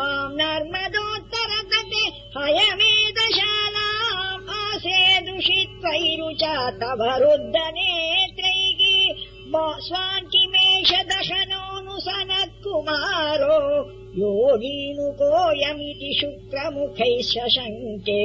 त्वाम् नर्मदोत्तरतटे हयमेदशालाम् म् नर्मदोत्तरगते तव रुद्धनेत्रैः स्वान् किमेष दशनोऽनुसनत्कुमारो योगीनुकोऽयमिति शुक्रमुखैः शशङ्के